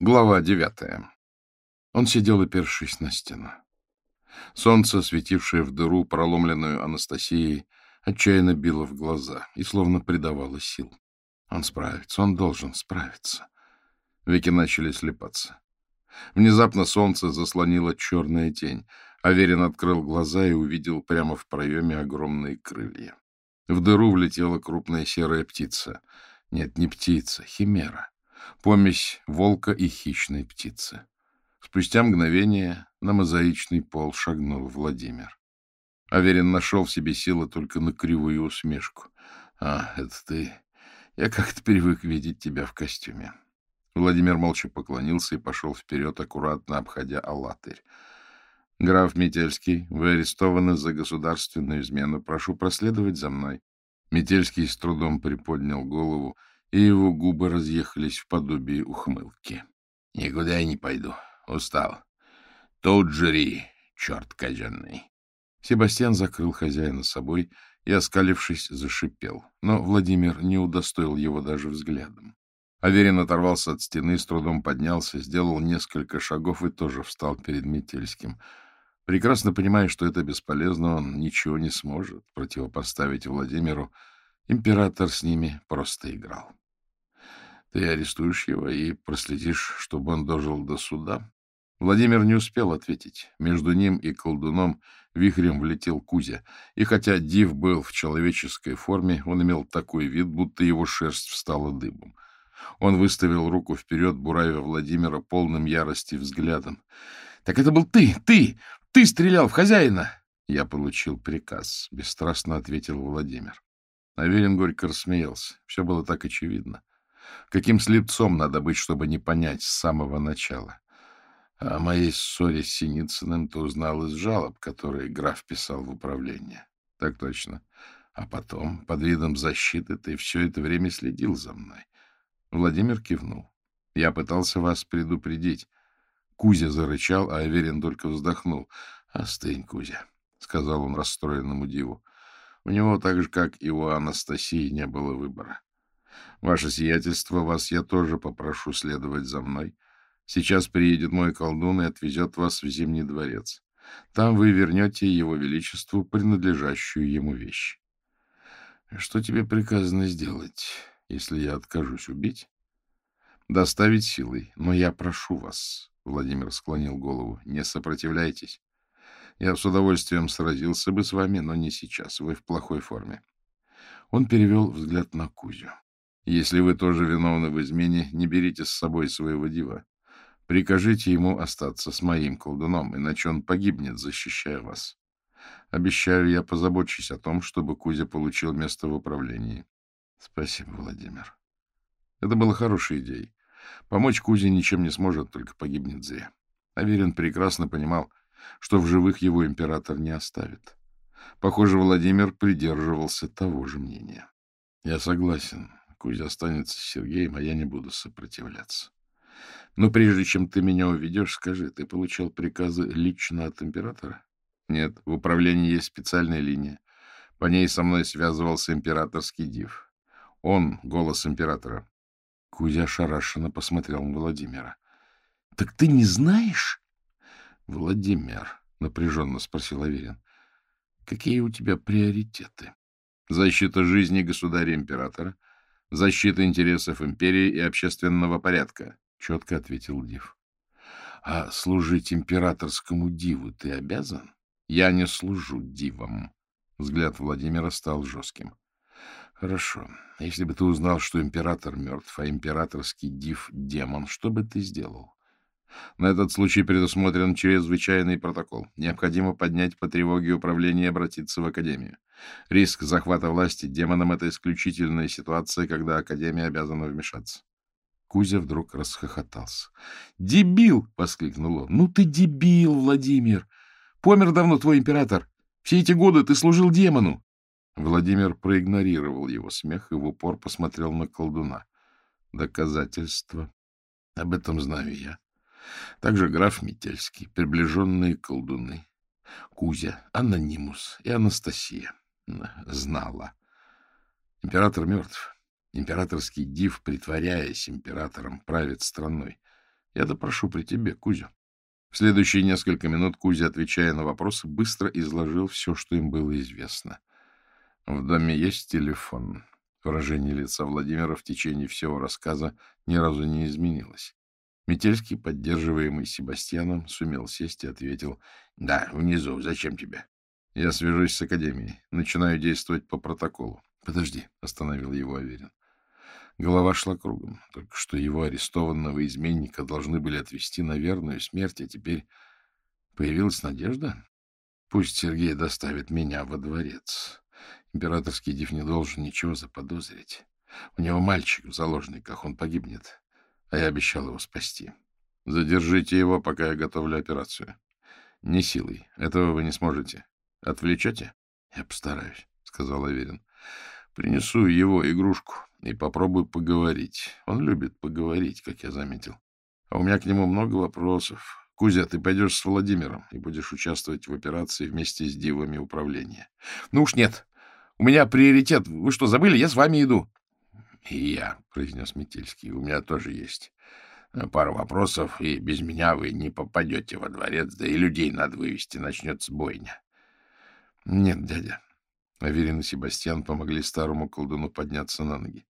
Глава девятая. Он сидел, опершись на стену. Солнце, светившее в дыру, проломленную Анастасией, отчаянно било в глаза и словно придавало сил. Он справится, он должен справиться. Веки начали слепаться. Внезапно солнце заслонило черная тень. Аверин открыл глаза и увидел прямо в проеме огромные крылья. В дыру влетела крупная серая птица. Нет, не птица, химера помесь волка и хищной птицы. Спустя мгновение на мозаичный пол шагнул Владимир. Аверин нашел в себе силы только на кривую усмешку. — А, это ты. Я как-то привык видеть тебя в костюме. Владимир молча поклонился и пошел вперед, аккуратно обходя Алатырь. — Граф Метельский, вы арестованы за государственную измену. Прошу проследовать за мной. Метельский с трудом приподнял голову и его губы разъехались в подобии ухмылки. — Никуда я не пойду. Устал. Тут жри, черт казенный. Себастьян закрыл хозяина собой и, оскалившись, зашипел. Но Владимир не удостоил его даже взглядом. Аверин оторвался от стены, с трудом поднялся, сделал несколько шагов и тоже встал перед Метельским. Прекрасно понимая, что это бесполезно, он ничего не сможет противопоставить Владимиру, Император с ними просто играл. Ты арестуешь его и проследишь, чтобы он дожил до суда? Владимир не успел ответить. Между ним и колдуном вихрем влетел Кузя, и хотя Див был в человеческой форме, он имел такой вид, будто его шерсть встала дыбом. Он выставил руку вперед, буравя Владимира полным ярости взглядом. — Так это был ты! Ты! Ты стрелял в хозяина! — Я получил приказ, — бесстрастно ответил Владимир. Аверин горько рассмеялся. Все было так очевидно. Каким слепцом надо быть, чтобы не понять с самого начала? О моей ссоре с Синицыным ты узнал из жалоб, которые граф писал в управление. Так точно. А потом, под видом защиты, ты все это время следил за мной. Владимир кивнул. Я пытался вас предупредить. Кузя зарычал, а Аверин только вздохнул. — Остынь, Кузя, — сказал он расстроенному диву. У него, так же, как и у Анастасии, не было выбора. Ваше сиятельство, вас я тоже попрошу следовать за мной. Сейчас приедет мой колдун и отвезет вас в Зимний дворец. Там вы вернете его величеству принадлежащую ему вещь. Что тебе приказано сделать, если я откажусь убить? Доставить силой, но я прошу вас, — Владимир склонил голову, — не сопротивляйтесь. Я с удовольствием сразился бы с вами, но не сейчас. Вы в плохой форме. Он перевел взгляд на Кузю. Если вы тоже виновны в измене, не берите с собой своего дива. Прикажите ему остаться с моим колдуном, иначе он погибнет, защищая вас. Обещаю, я позабочусь о том, чтобы Кузя получил место в управлении. Спасибо, Владимир. Это было хорошей идеей. Помочь Кузе ничем не сможет, только погибнет зря. Аверин прекрасно понимал, что в живых его император не оставит. Похоже, Владимир придерживался того же мнения. Я согласен. Кузя останется с Сергеем, а я не буду сопротивляться. Но прежде чем ты меня уведешь, скажи, ты получал приказы лично от императора? Нет, в управлении есть специальная линия. По ней со мной связывался императорский див. Он — голос императора. Кузя шарашенно посмотрел на Владимира. — Так ты не знаешь? — Владимир, — напряженно спросил Аверин, — какие у тебя приоритеты? Защита жизни государя-императора, защита интересов империи и общественного порядка, — четко ответил Див. — А служить императорскому диву ты обязан? — Я не служу дивом. Взгляд Владимира стал жестким. — Хорошо. Если бы ты узнал, что император мертв, а императорский див — демон, что бы ты сделал? На этот случай предусмотрен чрезвычайный протокол. Необходимо поднять по тревоге управления и обратиться в Академию. Риск захвата власти демоном — это исключительная ситуация, когда Академия обязана вмешаться. Кузя вдруг расхохотался. «Дебил!» — воскликнул он. «Ну ты дебил, Владимир! Помер давно твой император. Все эти годы ты служил демону!» Владимир проигнорировал его смех и в упор посмотрел на колдуна. «Доказательства. Об этом знаю я. Также граф Метельский, приближенные колдуны, Кузя, Анонимус и Анастасия. Знала. Император мертв. Императорский див, притворяясь императором, правит страной. Я допрошу при тебе, Кузю. В следующие несколько минут Кузя, отвечая на вопросы, быстро изложил все, что им было известно. В доме есть телефон. Выражение лица Владимира в течение всего рассказа ни разу не изменилось. Метельский, поддерживаемый Себастьяном, сумел сесть и ответил. — Да, внизу. Зачем тебе? — Я свяжусь с Академией. Начинаю действовать по протоколу. — Подожди, — остановил его Аверин. Голова шла кругом. Только что его арестованного изменника должны были отвезти на верную смерть, а теперь появилась надежда. Пусть Сергей доставит меня во дворец. Императорский див не должен ничего заподозрить. У него мальчик в заложниках, он погибнет а я обещал его спасти. Задержите его, пока я готовлю операцию. Не силой. Этого вы не сможете. Отвлечете? Я постараюсь, — сказал Аверин. Принесу его игрушку и попробую поговорить. Он любит поговорить, как я заметил. А у меня к нему много вопросов. Кузя, ты пойдешь с Владимиром и будешь участвовать в операции вместе с дивами управления. Ну уж нет. У меня приоритет. Вы что, забыли? Я с вами иду. — И я, — произнес Метельский, — у меня тоже есть э, пара вопросов, и без меня вы не попадете во дворец, да и людей надо вывести, начнется бойня. — Нет, дядя. Аверин и Себастьян помогли старому колдуну подняться на ноги.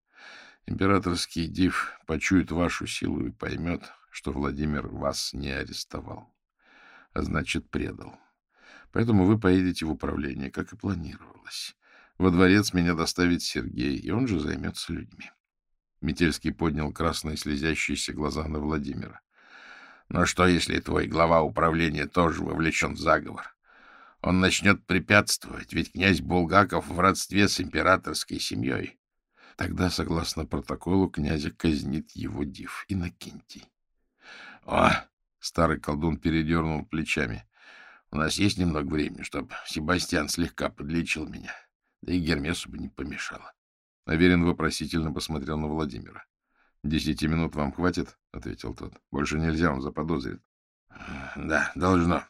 Императорский див почует вашу силу и поймет, что Владимир вас не арестовал, а значит, предал. Поэтому вы поедете в управление, как и планировалось. Во дворец меня доставит Сергей, и он же займется людьми. Метельский поднял красные слезящиеся глаза на Владимира. — Но что, если твой глава управления тоже вовлечен в заговор? Он начнет препятствовать, ведь князь Булгаков в родстве с императорской семьей. Тогда, согласно протоколу, князя казнит его див Иннокентий. — О! — старый колдун передернул плечами. — У нас есть немного времени, чтобы Себастьян слегка подлечил меня. — да и Гермесу бы не помешало. Аверин вопросительно посмотрел на Владимира. — Десяти минут вам хватит? — ответил тот. — Больше нельзя, он заподозрит. — Да, должно.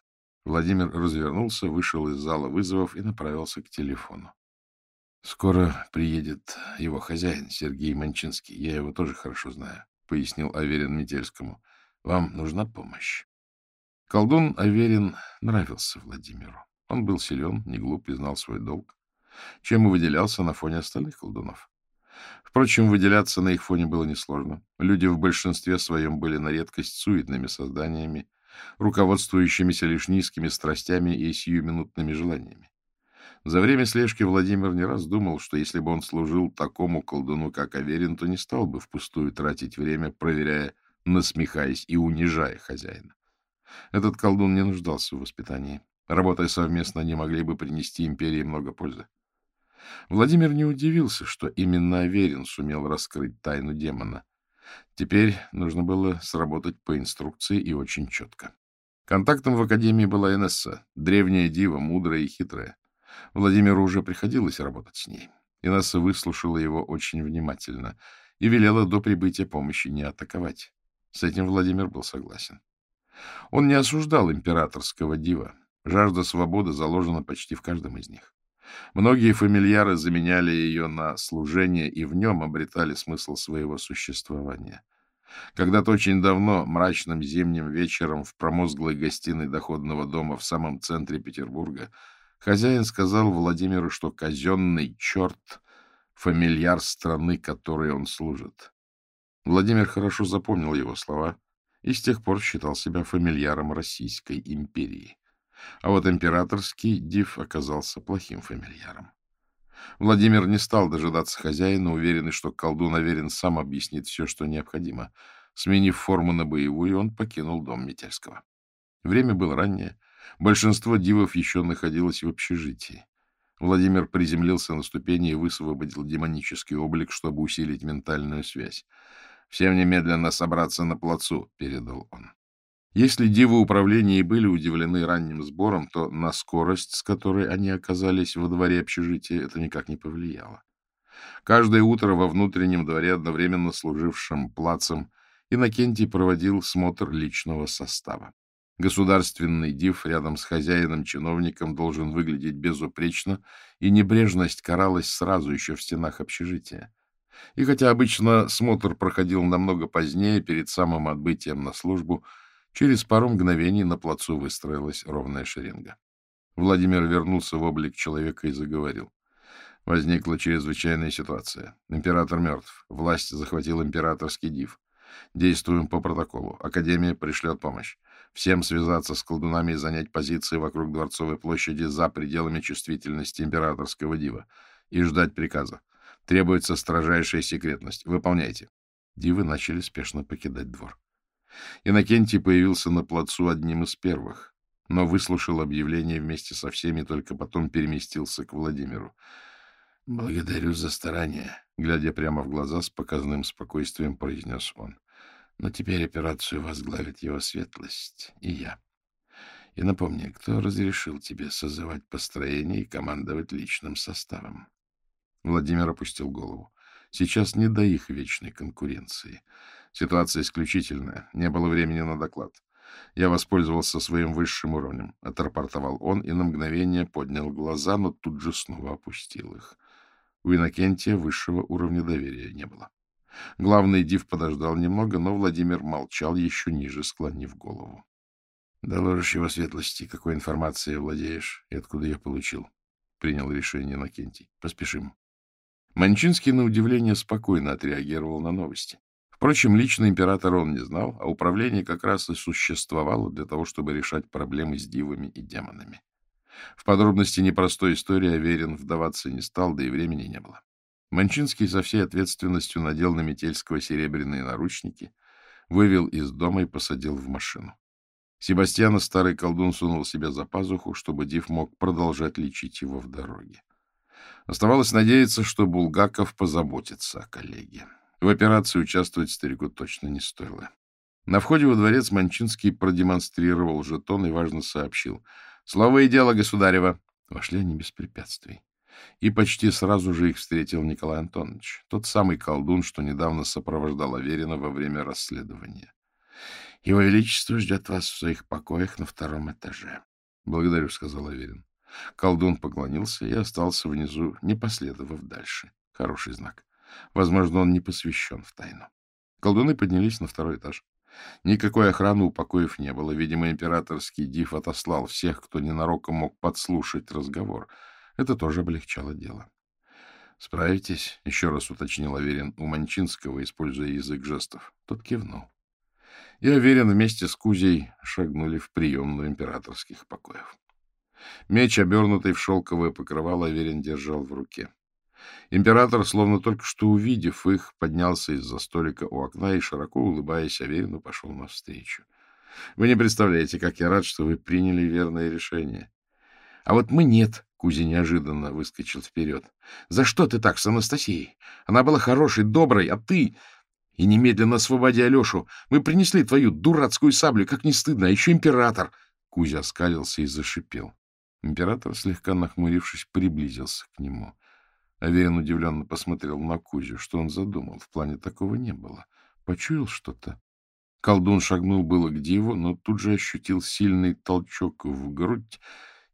Владимир развернулся, вышел из зала вызовов и направился к телефону. — Скоро приедет его хозяин, Сергей Манчинский. Я его тоже хорошо знаю, — пояснил Аверин Метельскому. — Вам нужна помощь. Колдун Аверин нравился Владимиру. Он был силен, не глуп и знал свой долг чем и выделялся на фоне остальных колдунов. Впрочем, выделяться на их фоне было несложно. Люди в большинстве своем были на редкость суетными созданиями, руководствующимися лишь низкими страстями и сиюминутными желаниями. За время слежки Владимир не раз думал, что если бы он служил такому колдуну, как Аверин, то не стал бы впустую тратить время, проверяя, насмехаясь и унижая хозяина. Этот колдун не нуждался в воспитании. Работая совместно, они могли бы принести империи много пользы. Владимир не удивился, что именно Аверин сумел раскрыть тайну демона. Теперь нужно было сработать по инструкции и очень четко. Контактом в Академии была Инесса, древняя дива, мудрая и хитрая. Владимиру уже приходилось работать с ней. Инесса выслушала его очень внимательно и велела до прибытия помощи не атаковать. С этим Владимир был согласен. Он не осуждал императорского дива. Жажда свободы заложена почти в каждом из них. Многие фамильяры заменяли ее на служение и в нем обретали смысл своего существования. Когда-то очень давно, мрачным зимним вечером в промозглой гостиной доходного дома в самом центре Петербурга, хозяин сказал Владимиру, что казенный черт — фамильяр страны, которой он служит. Владимир хорошо запомнил его слова и с тех пор считал себя фамильяром Российской империи. А вот императорский див оказался плохим фамильяром. Владимир не стал дожидаться хозяина, уверенный, что колдун уверен сам объяснит все, что необходимо. Сменив форму на боевую, он покинул дом Метельского. Время было раннее. Большинство дивов еще находилось в общежитии. Владимир приземлился на ступени и высвободил демонический облик, чтобы усилить ментальную связь. «Всем немедленно собраться на плацу», — передал он. Если дивы управления и были удивлены ранним сбором, то на скорость, с которой они оказались во дворе общежития, это никак не повлияло. Каждое утро во внутреннем дворе, одновременно служившем плацем, Иннокентий проводил смотр личного состава. Государственный див рядом с хозяином-чиновником должен выглядеть безупречно, и небрежность каралась сразу еще в стенах общежития. И хотя обычно смотр проходил намного позднее, перед самым отбытием на службу, через пару мгновений на плацу выстроилась ровная шеренга. Владимир вернулся в облик человека и заговорил. Возникла чрезвычайная ситуация. Император мертв. Власть захватил императорский див. Действуем по протоколу. Академия пришлет помощь. Всем связаться с колдунами и занять позиции вокруг Дворцовой площади за пределами чувствительности императорского дива. И ждать приказа. Требуется строжайшая секретность. Выполняйте. Дивы начали спешно покидать двор. Иннокентий появился на плацу одним из первых, но выслушал объявление вместе со всеми, только потом переместился к Владимиру. — Благодарю за старание, — глядя прямо в глаза с показным спокойствием произнес он. — Но теперь операцию возглавит его светлость и я. И напомни, кто разрешил тебе созывать построение и командовать личным составом? Владимир опустил голову. Сейчас не до их вечной конкуренции. Ситуация исключительная. Не было времени на доклад. Я воспользовался своим высшим уровнем, — отрапортовал он и на мгновение поднял глаза, но тут же снова опустил их. У Иннокентия высшего уровня доверия не было. Главный див подождал немного, но Владимир молчал, еще ниже склонив голову. — Доложишь его светлости, какой информацией владеешь и откуда ее получил, — принял решение Иннокентий. — Поспешим. Манчинский, на удивление, спокойно отреагировал на новости. Впрочем, лично императора он не знал, а управление как раз и существовало для того, чтобы решать проблемы с дивами и демонами. В подробности непростой истории Аверин вдаваться не стал, да и времени не было. Манчинский со всей ответственностью надел на Метельского серебряные наручники, вывел из дома и посадил в машину. Себастьяна старый колдун сунул себе за пазуху, чтобы Див мог продолжать лечить его в дороге. Оставалось надеяться, что Булгаков позаботится о коллеге. В операции участвовать старику точно не стоило. На входе во дворец Манчинский продемонстрировал жетон и важно сообщил. «Слово и дело, государева!» Вошли они без препятствий. И почти сразу же их встретил Николай Антонович, тот самый колдун, что недавно сопровождал Аверина во время расследования. «Его Величество ждет вас в своих покоях на втором этаже». «Благодарю», — сказал Аверин. Колдун поклонился и остался внизу, не последовав дальше. Хороший знак. Возможно, он не посвящен в тайну. Колдуны поднялись на второй этаж. Никакой охраны у покоев не было. Видимо, императорский див отослал всех, кто ненароком мог подслушать разговор. Это тоже облегчало дело. «Справитесь?» — еще раз уточнил Аверин у Манчинского, используя язык жестов. Тот кивнул. И Аверин вместе с Кузей шагнули в приемную императорских покоев. Меч, обернутый в шелковое покрывало, Аверин держал в руке. Император, словно только что увидев их, поднялся из-за столика у окна и, широко улыбаясь Аверину, пошел навстречу. — Вы не представляете, как я рад, что вы приняли верное решение. — А вот мы нет, — Кузя неожиданно выскочил вперед. — За что ты так с Анастасией? Она была хорошей, доброй, а ты... И немедленно освободи Алешу. Мы принесли твою дурацкую саблю, как не стыдно, а еще император. Кузя оскалился и зашипел. Император, слегка нахмурившись, приблизился к нему. Аверин удивленно посмотрел на Кузю. Что он задумал? В плане такого не было. Почуял что-то? Колдун шагнул было к диву, но тут же ощутил сильный толчок в грудь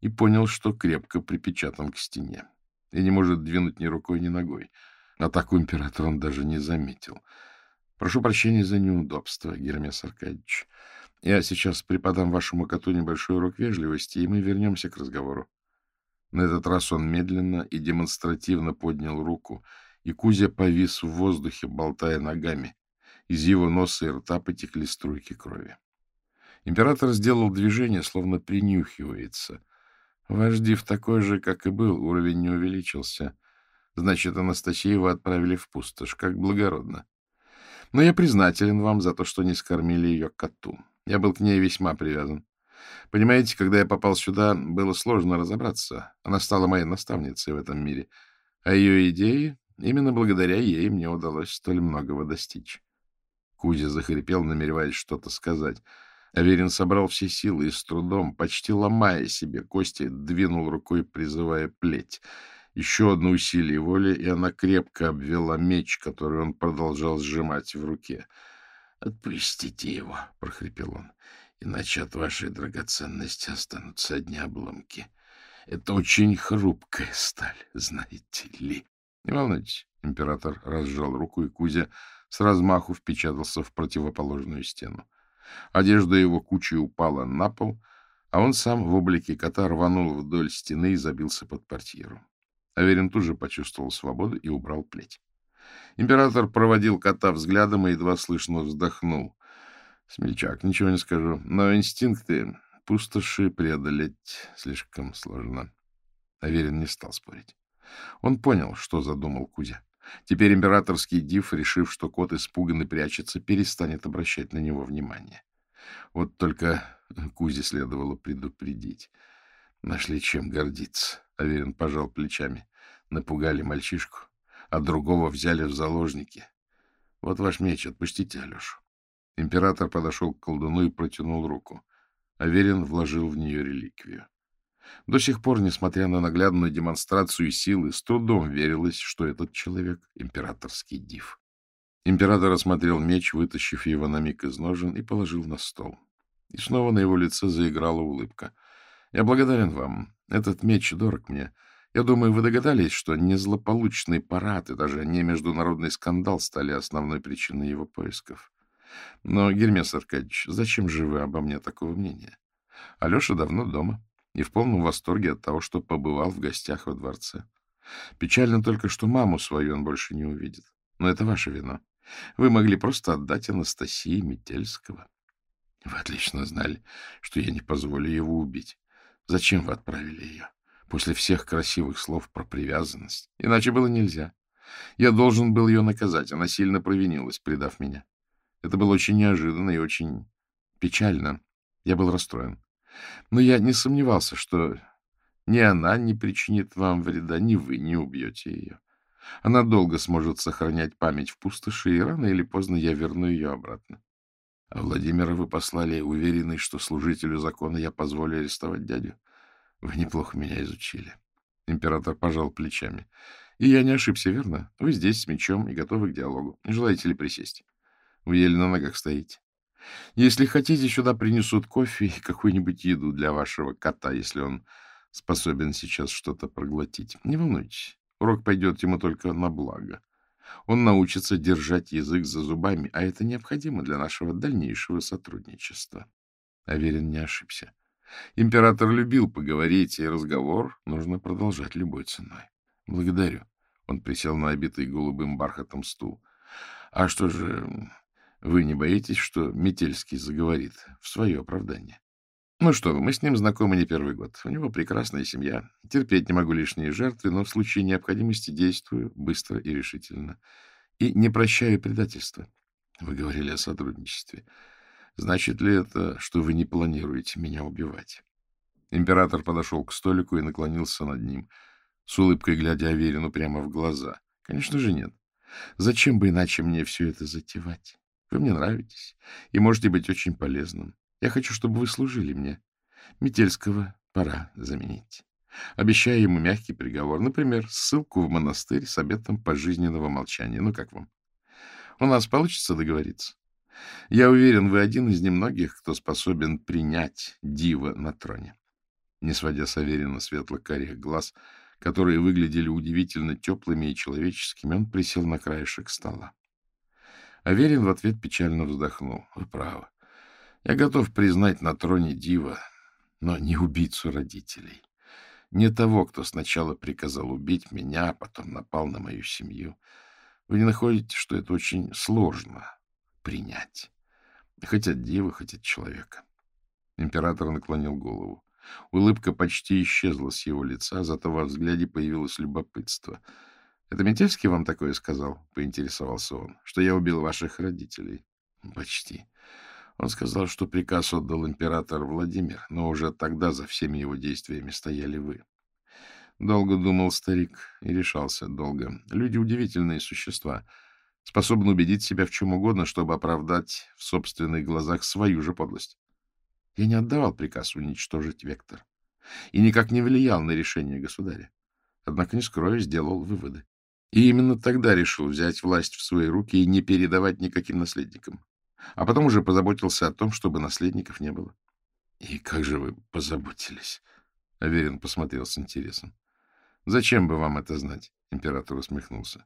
и понял, что крепко припечатан к стене и не может двинуть ни рукой, ни ногой. Атаку императора он даже не заметил. Прошу прощения за неудобство, Гермес Аркадьевич. Я сейчас преподам вашему коту небольшой урок вежливости, и мы вернемся к разговору. На этот раз он медленно и демонстративно поднял руку, и Кузя повис в воздухе, болтая ногами. Из его носа и рта потекли струйки крови. Император сделал движение, словно принюхивается. Ваш див такой же, как и был, уровень не увеличился. Значит, Анастасию вы отправили в пустошь, как благородно. Но я признателен вам за то, что не скормили ее коту. Я был к ней весьма привязан. Понимаете, когда я попал сюда, было сложно разобраться. Она стала моей наставницей в этом мире. А ее идеи, именно благодаря ей мне удалось столь многого достичь. Кузя захрипел, намереваясь что-то сказать. Аверин собрал все силы и с трудом, почти ломая себе кости, двинул рукой, призывая плеть. Еще одно усилие воли, и она крепко обвела меч, который он продолжал сжимать в руке. — Отпустите его, — прохрипел он, — иначе от вашей драгоценности останутся одни обломки. Это очень хрупкая сталь, знаете ли. Не волнуйтесь. Император разжал руку, и Кузя с размаху впечатался в противоположную стену. Одежда его кучей упала на пол, а он сам в облике кота рванул вдоль стены и забился под портьеру. Аверин тут же почувствовал свободу и убрал плеть. Император проводил кота взглядом и едва слышно вздохнул. Смельчак, ничего не скажу, но инстинкты пустоши преодолеть слишком сложно. Аверин не стал спорить. Он понял, что задумал Кузя. Теперь императорский див, решив, что кот испуган и прячется, перестанет обращать на него внимание. Вот только Кузе следовало предупредить. Нашли чем гордиться. Аверин пожал плечами. Напугали мальчишку, а другого взяли в заложники. Вот ваш меч, отпустите Алешу. Император подошел к колдуну и протянул руку. Аверин вложил в нее реликвию. До сих пор, несмотря на наглядную демонстрацию силы, с трудом верилось, что этот человек — императорский див. Император осмотрел меч, вытащив его на миг из ножен, и положил на стол. И снова на его лице заиграла улыбка. — Я благодарен вам. Этот меч дорог мне. Я думаю, вы догадались, что не злополучный парад и даже не международный скандал стали основной причиной его поисков. Но, Гермес Аркадьевич, зачем же вы обо мне такого мнения? Алеша давно дома и в полном восторге от того, что побывал в гостях во дворце. Печально только, что маму свою он больше не увидит. Но это ваше вина. Вы могли просто отдать Анастасии Метельского. Вы отлично знали, что я не позволю его убить. Зачем вы отправили ее? После всех красивых слов про привязанность. Иначе было нельзя. Я должен был ее наказать. Она сильно провинилась, предав меня. Это было очень неожиданно и очень печально. Я был расстроен. Но я не сомневался, что ни она не причинит вам вреда, ни вы не убьете ее. Она долго сможет сохранять память в пустоши, и рано или поздно я верну ее обратно. А Владимира вы послали, уверенный, что служителю закона я позволю арестовать дядю. Вы неплохо меня изучили. Император пожал плечами. И я не ошибся, верно? Вы здесь с мечом и готовы к диалогу. Не желаете ли присесть? Вы еле на ногах стоите. Если хотите, сюда принесут кофе и какую-нибудь еду для вашего кота, если он способен сейчас что-то проглотить. Не волнуйтесь, урок пойдет ему только на благо. Он научится держать язык за зубами, а это необходимо для нашего дальнейшего сотрудничества. Аверин не ошибся. Император любил поговорить, и разговор нужно продолжать любой ценой. Благодарю. Он присел на обитый голубым бархатом стул. А что же, вы не боитесь, что Метельский заговорит в свое оправдание? Ну что вы, мы с ним знакомы не первый год. У него прекрасная семья. Терпеть не могу лишние жертвы, но в случае необходимости действую быстро и решительно. И не прощаю предательства. Вы говорили о сотрудничестве. Значит ли это, что вы не планируете меня убивать? Император подошел к столику и наклонился над ним, с улыбкой глядя Аверину прямо в глаза. Конечно же нет. Зачем бы иначе мне все это затевать? Вы мне нравитесь и можете быть очень полезным. Я хочу, чтобы вы служили мне. Метельского пора заменить. Обещаю ему мягкий приговор, например, ссылку в монастырь с обетом пожизненного молчания. Ну, как вам? У нас получится договориться? Я уверен, вы один из немногих, кто способен принять дива на троне. Не сводя с Аверина светло-карих глаз, которые выглядели удивительно теплыми и человеческими, он присел на краешек стола. Аверин в ответ печально вздохнул. — Вы правы. Я готов признать на троне дива, но не убийцу родителей. Не того, кто сначала приказал убить меня, а потом напал на мою семью. Вы не находите, что это очень сложно принять? Хоть от дива, хоть от человека. Император наклонил голову. Улыбка почти исчезла с его лица, зато во взгляде появилось любопытство. — Это Метельский вам такое сказал? — поинтересовался он. — Что я убил ваших родителей? — Почти. Он сказал, что приказ отдал император Владимир, но уже тогда за всеми его действиями стояли вы. Долго думал старик и решался долго. Люди — удивительные существа, способны убедить себя в чем угодно, чтобы оправдать в собственных глазах свою же подлость. Я не отдавал приказ уничтожить Вектор и никак не влиял на решение государя. Однако, не скрою, сделал выводы. И именно тогда решил взять власть в свои руки и не передавать никаким наследникам а потом уже позаботился о том, чтобы наследников не было. — И как же вы позаботились? — Аверин посмотрел с интересом. — Зачем бы вам это знать? Император усмехнулся.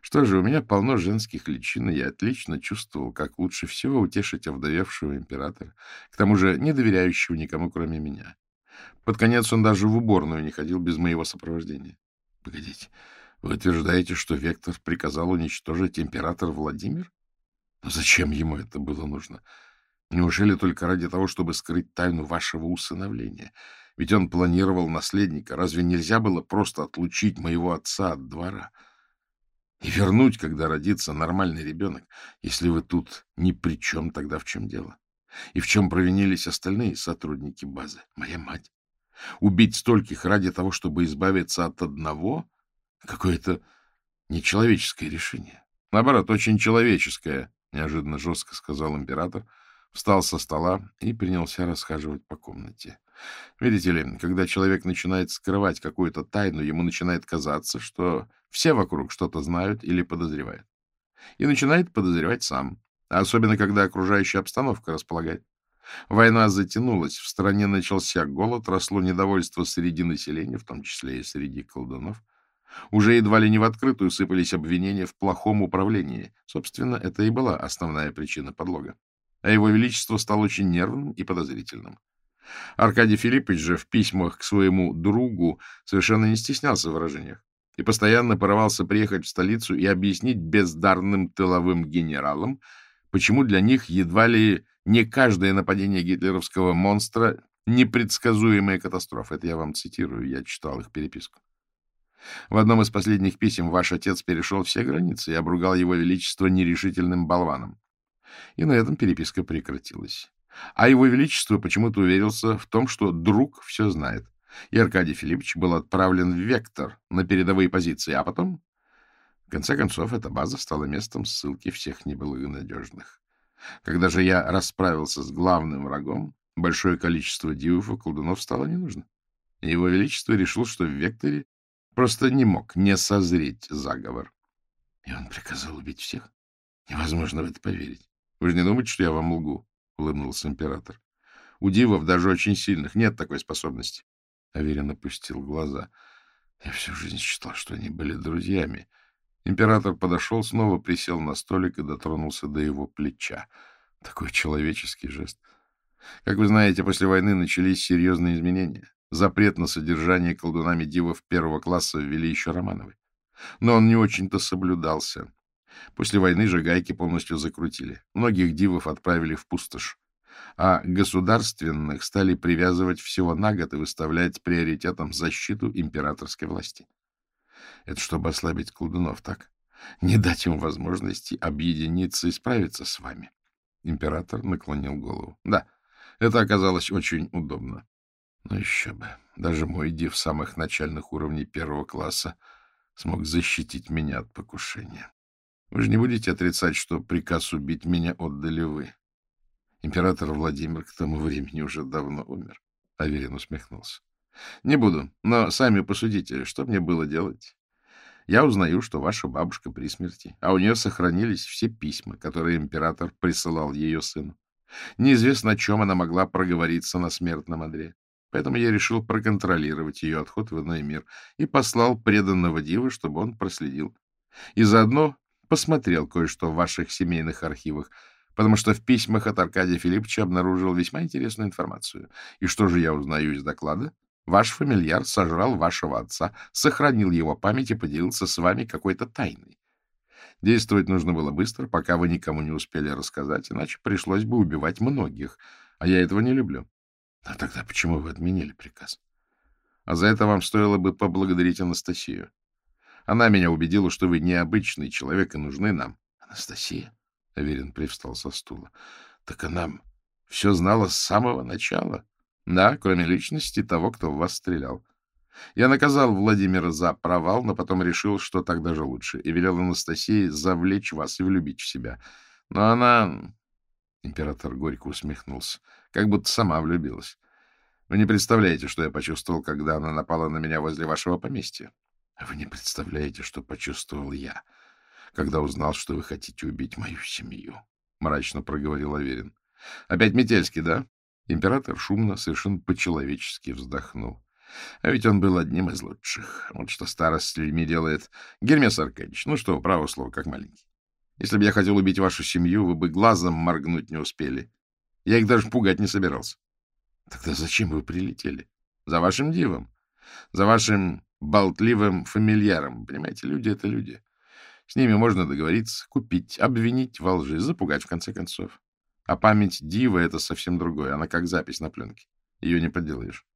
Что же, у меня полно женских личин, и я отлично чувствовал, как лучше всего утешить овдовевшего императора, к тому же не доверяющего никому, кроме меня. Под конец он даже в уборную не ходил без моего сопровождения. Погодите, вы утверждаете, что Вектор приказал уничтожить император Владимир? Но зачем ему это было нужно? Неужели только ради того, чтобы скрыть тайну вашего усыновления? Ведь он планировал наследника. Разве нельзя было просто отлучить моего отца от двора? И вернуть, когда родится нормальный ребенок, если вы тут ни при чем, тогда в чем дело? И в чем провинились остальные сотрудники базы? Моя мать. Убить стольких ради того, чтобы избавиться от одного? Какое-то нечеловеческое решение. Наоборот, очень человеческое, — неожиданно жестко сказал император, встал со стола и принялся расхаживать по комнате. Видите ли, когда человек начинает скрывать какую-то тайну, ему начинает казаться, что все вокруг что-то знают или подозревают. И начинает подозревать сам, особенно когда окружающая обстановка располагает. Война затянулась, в стране начался голод, росло недовольство среди населения, в том числе и среди колдунов. Уже едва ли не в открытую сыпались обвинения в плохом управлении. Собственно, это и была основная причина подлога. А его величество стал очень нервным и подозрительным. Аркадий Филиппович же в письмах к своему другу совершенно не стеснялся в выражениях и постоянно порывался приехать в столицу и объяснить бездарным тыловым генералам, почему для них едва ли не каждое нападение гитлеровского монстра — непредсказуемая катастрофа. Это я вам цитирую, я читал их переписку. В одном из последних писем ваш отец перешел все границы и обругал его величество нерешительным болваном. И на этом переписка прекратилась. А его величество почему-то уверился в том, что друг все знает. И Аркадий Филиппович был отправлен в Вектор на передовые позиции, а потом... В конце концов, эта база стала местом ссылки всех неблагонадежных. Когда же я расправился с главным врагом, большое количество дивов и колдунов стало не нужно. Его величество решил, что в Векторе просто не мог не созреть заговор. И он приказал убить всех? Невозможно в это поверить. Вы же не думаете, что я вам лгу? — улыбнулся император. — У дивов, даже очень сильных, нет такой способности. Аверин опустил глаза. Я всю жизнь считал, что они были друзьями. Император подошел, снова присел на столик и дотронулся до его плеча. Такой человеческий жест. Как вы знаете, после войны начались серьезные изменения. Запрет на содержание колдунами дивов первого класса ввели еще Романовы. Но он не очень-то соблюдался. После войны же гайки полностью закрутили. Многих дивов отправили в пустошь. А государственных стали привязывать всего на год и выставлять приоритетом защиту императорской власти. Это чтобы ослабить колдунов, так? Не дать им возможности объединиться и справиться с вами. Император наклонил голову. Да, это оказалось очень удобно. Но еще бы. Даже мой див самых начальных уровней первого класса смог защитить меня от покушения. Вы же не будете отрицать, что приказ убить меня отдали вы. Император Владимир к тому времени уже давно умер. Аверин усмехнулся. Не буду, но сами посудите, что мне было делать? Я узнаю, что ваша бабушка при смерти, а у нее сохранились все письма, которые император присылал ее сыну. Неизвестно, о чем она могла проговориться на смертном одре. Поэтому я решил проконтролировать ее отход в иной мир и послал преданного дива, чтобы он проследил. И заодно посмотрел кое-что в ваших семейных архивах, потому что в письмах от Аркадия Филипповича обнаружил весьма интересную информацию. И что же я узнаю из доклада? Ваш фамильяр сожрал вашего отца, сохранил его память и поделился с вами какой-то тайной. Действовать нужно было быстро, пока вы никому не успели рассказать, иначе пришлось бы убивать многих, а я этого не люблю. А тогда почему вы отменили приказ? А за это вам стоило бы поблагодарить Анастасию. Она меня убедила, что вы необычный человек и нужны нам. Анастасия? Аверин привстал со стула. Так она все знала с самого начала. Да, кроме личности того, кто в вас стрелял. Я наказал Владимира за провал, но потом решил, что так даже лучше, и велел Анастасии завлечь вас и влюбить в себя. Но она... Император горько усмехнулся, как будто сама влюбилась. Вы не представляете, что я почувствовал, когда она напала на меня возле вашего поместья. Вы не представляете, что почувствовал я, когда узнал, что вы хотите убить мою семью, — мрачно проговорил Аверин. — Опять Метельский, да? Император шумно, совершенно по-человечески вздохнул. А ведь он был одним из лучших. Вот что старость с людьми делает. Гермес Аркадьевич, ну что, право слово, как маленький. Если бы я хотел убить вашу семью, вы бы глазом моргнуть не успели. Я их даже пугать не собирался. Тогда зачем вы прилетели? За вашим дивом. За вашим болтливым фамильяром. Понимаете, люди — это люди. С ними можно договориться, купить, обвинить во лжи, запугать, в конце концов. А память дива — это совсем другое. Она как запись на пленке. Ее не поделаешь.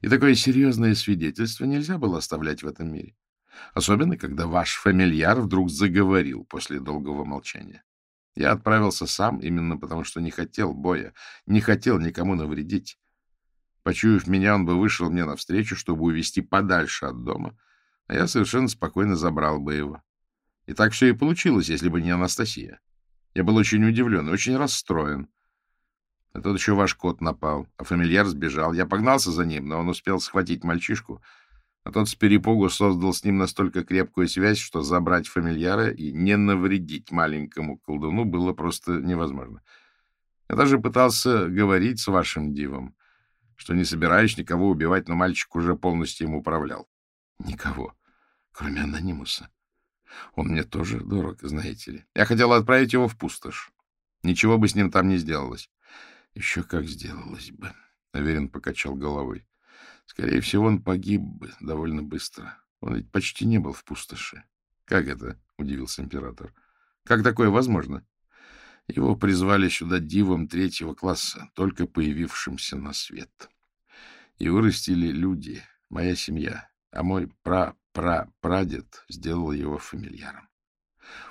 И такое серьезное свидетельство нельзя было оставлять в этом мире. Особенно, когда ваш фамильяр вдруг заговорил после долгого молчания. Я отправился сам именно потому, что не хотел боя, не хотел никому навредить. Почуяв меня, он бы вышел мне навстречу, чтобы увести подальше от дома, а я совершенно спокойно забрал бы его. И так все и получилось, если бы не Анастасия. Я был очень удивлен, очень расстроен. А тут еще ваш кот напал, а фамильяр сбежал. Я погнался за ним, но он успел схватить мальчишку, а тот с перепугу создал с ним настолько крепкую связь, что забрать фамильяра и не навредить маленькому колдуну было просто невозможно. Я даже пытался говорить с вашим дивом, что не собираюсь никого убивать, но мальчик уже полностью им управлял. Никого, кроме анонимуса. Он мне тоже дорог, знаете ли. Я хотел отправить его в пустошь. Ничего бы с ним там не сделалось. Еще как сделалось бы. Аверин покачал головой. Скорее всего, он погиб бы довольно быстро. Он ведь почти не был в пустоши. Как это? — удивился император. Как такое возможно? Его призвали сюда дивом третьего класса, только появившимся на свет. И вырастили люди, моя семья, а мой пра-пра-прадед сделал его фамильяром.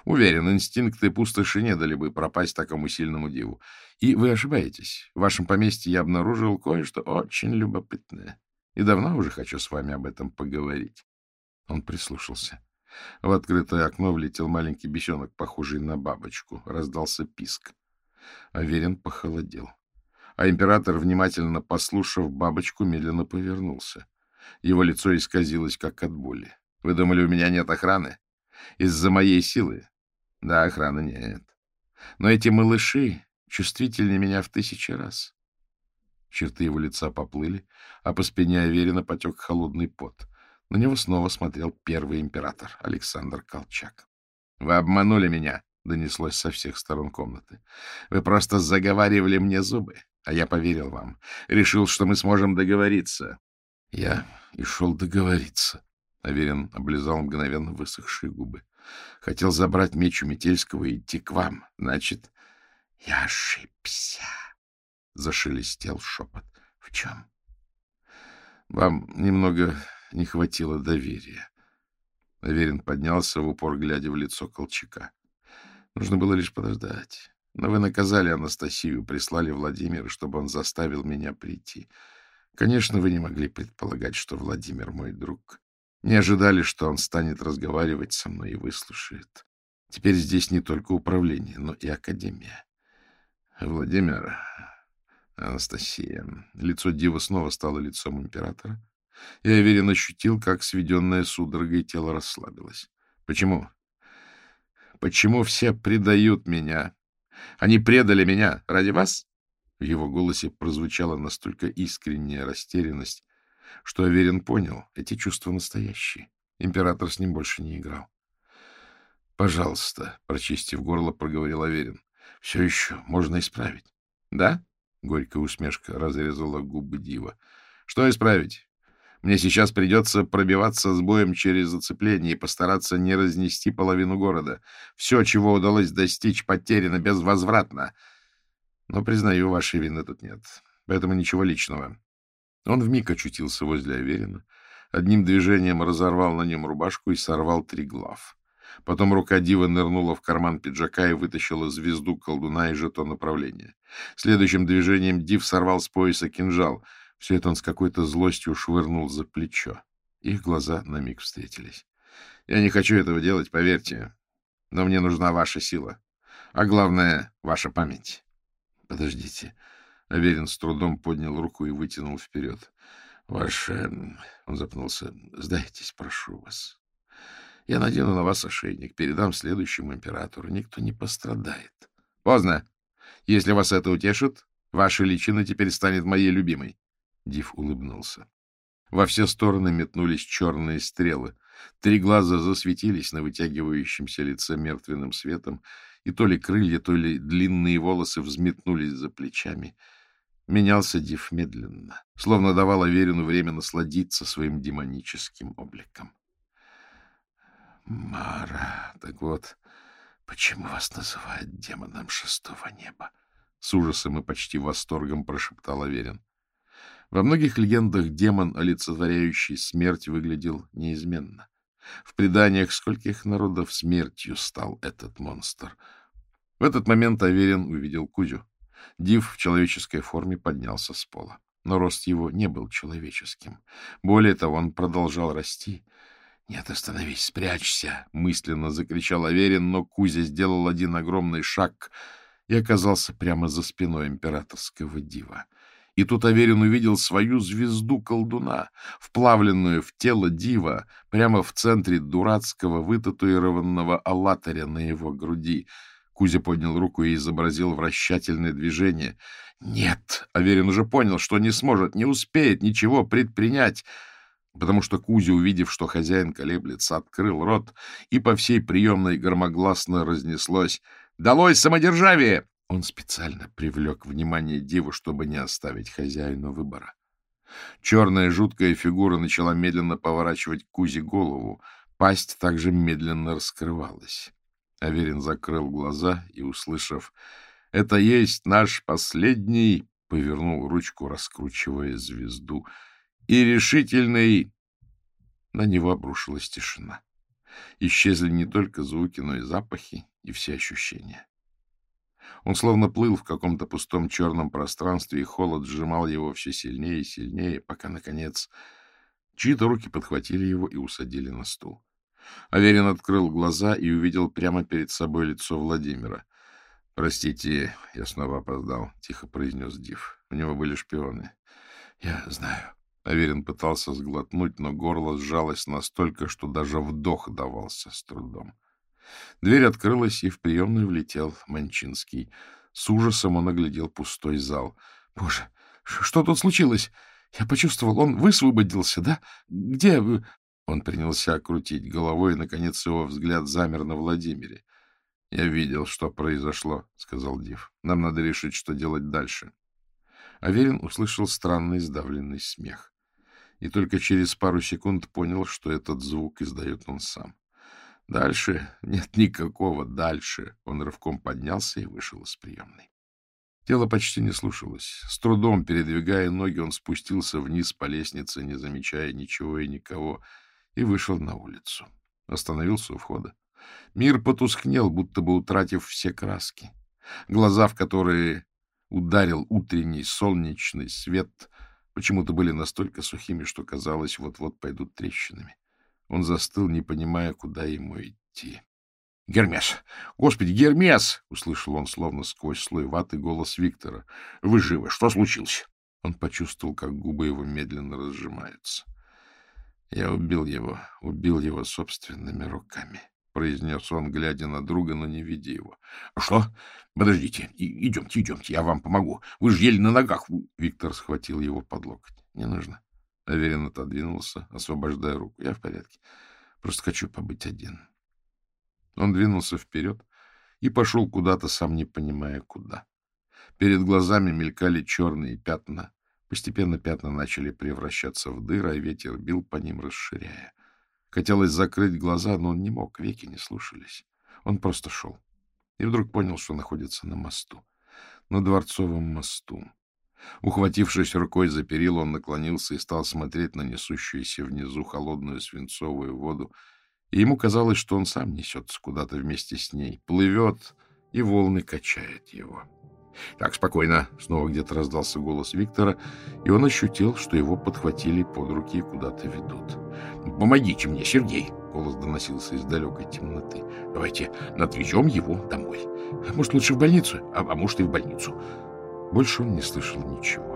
Уверен, инстинкты пустоши не дали бы пропасть такому сильному диву. И вы ошибаетесь. В вашем поместье я обнаружил кое-что очень любопытное. И давно уже хочу с вами об этом поговорить. Он прислушался. В открытое окно влетел маленький бесенок, похожий на бабочку. Раздался писк. Аверин похолодел. А император, внимательно послушав бабочку, медленно повернулся. Его лицо исказилось, как от боли. — Вы думали, у меня нет охраны? Из-за моей силы? Да, охраны нет. Но эти малыши чувствительнее меня в тысячи раз. Черты его лица поплыли, а по спине Аверина потек холодный пот. На него снова смотрел первый император, Александр Колчак. — Вы обманули меня, — донеслось со всех сторон комнаты. — Вы просто заговаривали мне зубы, а я поверил вам. Решил, что мы сможем договориться. — Я и шел договориться, Аверин облизал мгновенно высохшие губы. Хотел забрать меч у Метельского и идти к вам. Значит, я ошибся. Зашелестел шепот. В чем? Вам немного не хватило доверия. Аверин поднялся в упор, глядя в лицо Колчака. Нужно было лишь подождать. Но вы наказали Анастасию, прислали Владимира, чтобы он заставил меня прийти. Конечно, вы не могли предполагать, что Владимир мой друг. Не ожидали, что он станет разговаривать со мной и выслушает. Теперь здесь не только управление, но и академия. Владимир, Анастасия. Лицо Дива снова стало лицом императора. Я уверен ощутил, как сведенное судорогой тело расслабилось. Почему? Почему все предают меня? Они предали меня ради вас? В его голосе прозвучала настолько искренняя растерянность, что Аверин понял, эти чувства настоящие. Император с ним больше не играл. — Пожалуйста, — прочистив горло, проговорил Аверин. — Все еще можно исправить. — Да? — горькая усмешка разрезала губы Дива. — Что исправить? Мне сейчас придется пробиваться с боем через зацепление и постараться не разнести половину города. Все, чего удалось достичь, потеряно безвозвратно. Но, признаю, вашей вины тут нет. Поэтому ничего личного. Он вмиг очутился возле Аверина, одним движением разорвал на нем рубашку и сорвал три глав. Потом рука Дива нырнула в карман пиджака и вытащила звезду колдуна и жетон направления. Следующим движением Див сорвал с пояса кинжал. Все это он с какой-то злостью швырнул за плечо. Их глаза на миг встретились. — Я не хочу этого делать, поверьте. Но мне нужна ваша сила. А главное — ваша память. — Подождите. Аверин с трудом поднял руку и вытянул вперед. — Ваше... — он запнулся. — Сдайтесь, прошу вас. Я надену на вас ошейник, передам следующему императору. Никто не пострадает. — Поздно. Если вас это утешит, ваша личина теперь станет моей любимой. Див улыбнулся. Во все стороны метнулись черные стрелы. Три глаза засветились на вытягивающемся лице мертвенным светом, и то ли крылья, то ли длинные волосы взметнулись за плечами. Менялся Див медленно, словно давал Аверину время насладиться своим демоническим обликом. — Мара, так вот, почему вас называют демоном шестого неба? — с ужасом и почти восторгом прошептал Аверин. Во многих легендах демон, олицетворяющий смерть, выглядел неизменно. В преданиях скольких народов смертью стал этот монстр. В этот момент Аверин увидел Кузю. Див в человеческой форме поднялся с пола. Но рост его не был человеческим. Более того, он продолжал расти. — Нет, остановись, спрячься! — мысленно закричал Аверин, но Кузя сделал один огромный шаг и оказался прямо за спиной императорского дива. И тут Аверин увидел свою звезду колдуна, вплавленную в тело дива, прямо в центре дурацкого вытатуированного аллатаря на его груди. Кузя поднял руку и изобразил вращательное движение. Нет, Аверин уже понял, что не сможет, не успеет ничего предпринять, потому что Кузя, увидев, что хозяин колеблется, открыл рот, и по всей приемной громогласно разнеслось «Долой самодержавие!» Он специально привлек внимание девы, чтобы не оставить хозяину выбора. Черная жуткая фигура начала медленно поворачивать Кузе голову, пасть также медленно раскрывалась. Аверин закрыл глаза и, услышав «Это есть наш последний», повернул ручку, раскручивая звезду, и решительный... На него обрушилась тишина. Исчезли не только звуки, но и запахи, и все ощущения. Он словно плыл в каком-то пустом черном пространстве, и холод сжимал его все сильнее и сильнее, пока, наконец, чьи-то руки подхватили его и усадили на стул. Аверин открыл глаза и увидел прямо перед собой лицо Владимира. — Простите, я снова опоздал, — тихо произнес Див. У него были шпионы. — Я знаю. Аверин пытался сглотнуть, но горло сжалось настолько, что даже вдох давался с трудом. Дверь открылась, и в приемную влетел Манчинский. С ужасом он оглядел пустой зал. — Боже, что тут случилось? Я почувствовал, он высвободился, да? Где... Он принялся крутить головой, и, наконец, его взгляд замер на Владимире. — Я видел, что произошло, — сказал Див. — Нам надо решить, что делать дальше. Аверин услышал странный сдавленный смех. И только через пару секунд понял, что этот звук издает он сам. Дальше нет никакого дальше. Он рывком поднялся и вышел из приемной. Тело почти не слушалось. С трудом передвигая ноги, он спустился вниз по лестнице, не замечая ничего и никого, и вышел на улицу. Остановился у входа. Мир потускнел, будто бы утратив все краски. Глаза, в которые ударил утренний солнечный свет, почему-то были настолько сухими, что казалось, вот-вот пойдут трещинами. Он застыл, не понимая, куда ему идти. — Гермес! Господи, Гермес! — услышал он, словно сквозь слой ваты, голос Виктора. — Вы живы? Что случилось? Он почувствовал, как губы его медленно разжимаются. — Я убил его, убил его собственными руками, — произнес он, глядя на друга, но не видя его. — Что? Подождите, идемте, идемте, я вам помогу. Вы же еле на ногах. Виктор схватил его под локоть. — Не нужно. Аверин отодвинулся, освобождая руку. Я в порядке. Просто хочу побыть один. Он двинулся вперед и пошел куда-то, сам не понимая, куда. Перед глазами мелькали черные пятна. Постепенно пятна начали превращаться в дыры, а ветер бил по ним, расширяя. Хотелось закрыть глаза, но он не мог, веки не слушались. Он просто шел. И вдруг понял, что находится на мосту. На Дворцовом мосту. Ухватившись рукой за перила, он наклонился и стал смотреть на несущуюся внизу холодную свинцовую воду, и ему казалось, что он сам несется куда-то вместе с ней, плывет, и волны качают его. — Так, спокойно! — снова где-то раздался голос Виктора, и он ощутил, что его подхватили под руки и куда-то ведут. — Помогите мне, Сергей! — голос доносился из далекой темноты. — Давайте отвезем его домой. Может, лучше в больницу? А, а может, и в больницу. Больше он не слышал ничего.